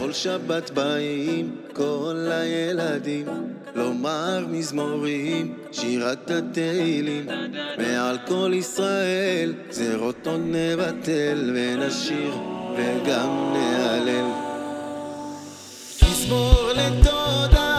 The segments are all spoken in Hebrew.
בכל שבת באים כל הילדים לומר מזמורים, שירת התהילים. מעל כל ישראל גזירות עוד נבטל ונשיר וגם נהלל. מזמור לתודה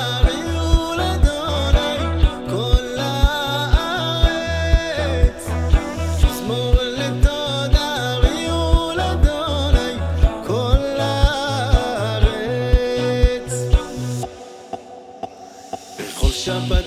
בכל שבת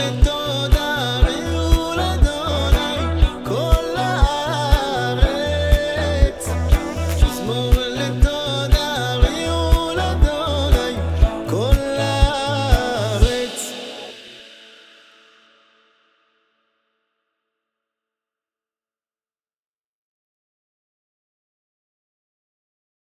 te.